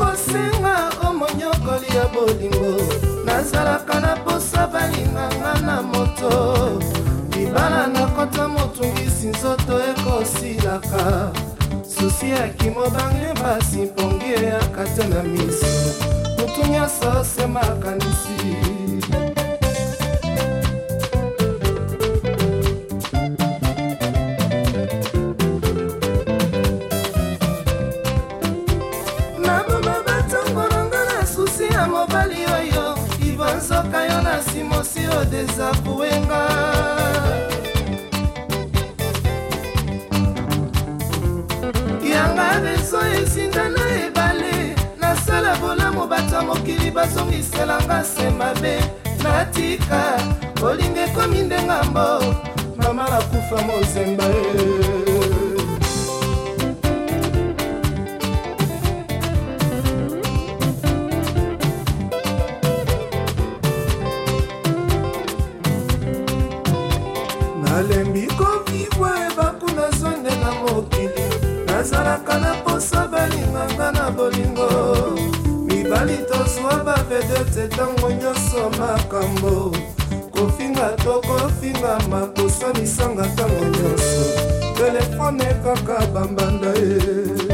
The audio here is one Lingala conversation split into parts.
kosenga omonyokoli ya bolingo nazalaka na posa balinganga na moto libala nakota motungisi nzoto ekosilaka susi akimobange basi mpongi eyaka te na miso motu nyonso osemaka nisi eza koyenga yanga biso esinda na ebale nasala bolamu bato mokili bazongiselanga se mabe natika kolinga ekomi ndengambo mama nakufa mozemba e nalembi kovivwe bakuna zone na mokili nazalaka na posa balinganga na bolingo mibali tozwa bavedete ntango nyonso makambo kofinga tokofingama kosalisanga ntango nyonso telefone kaka bambanda ye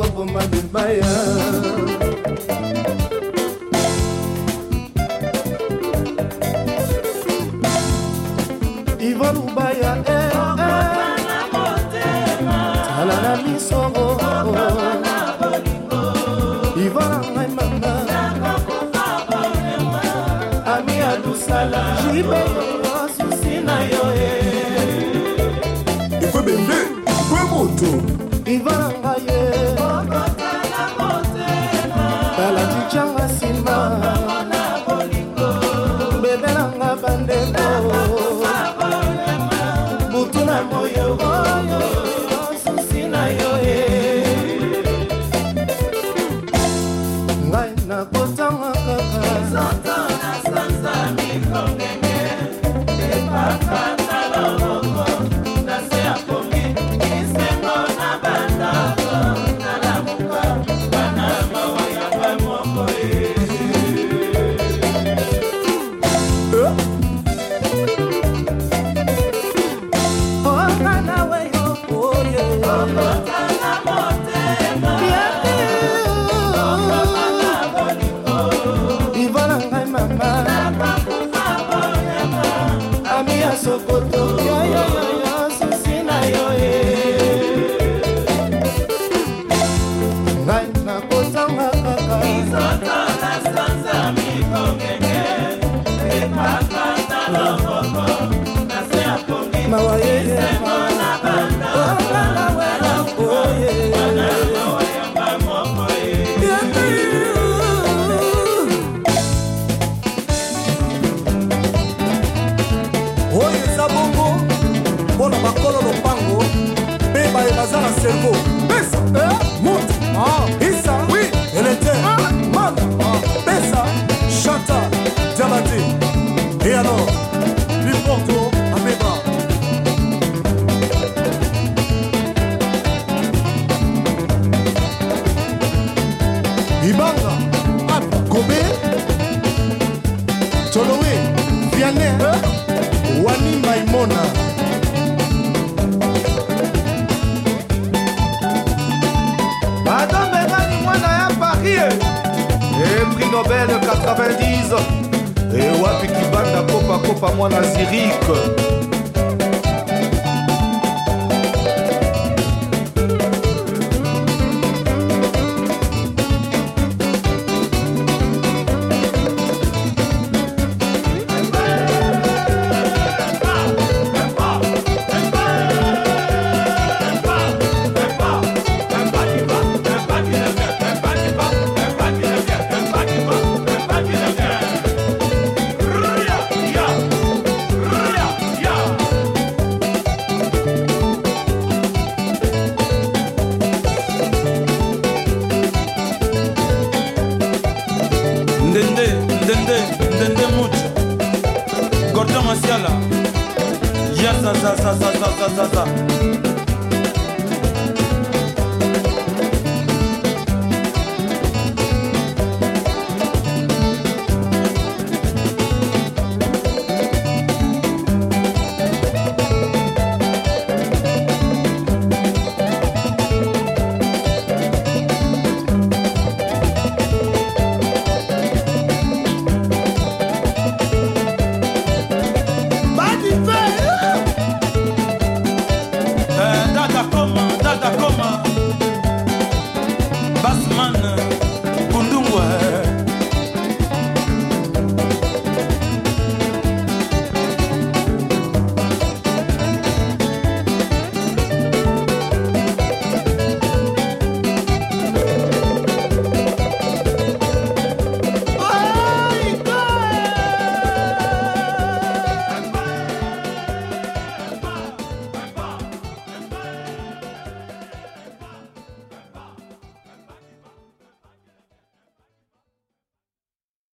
koboma libaya ivon ubaya eh, eh. tala na misongo ivon angai manga ami adusala jibeo Hey. oyo eza bongo mpona bakolo lopango mpe bayo baza na servo 90 et Nobel 90 copa copa moi la zirique ndende ndende mut gordon masiala yazazazazazazazazazaz salta,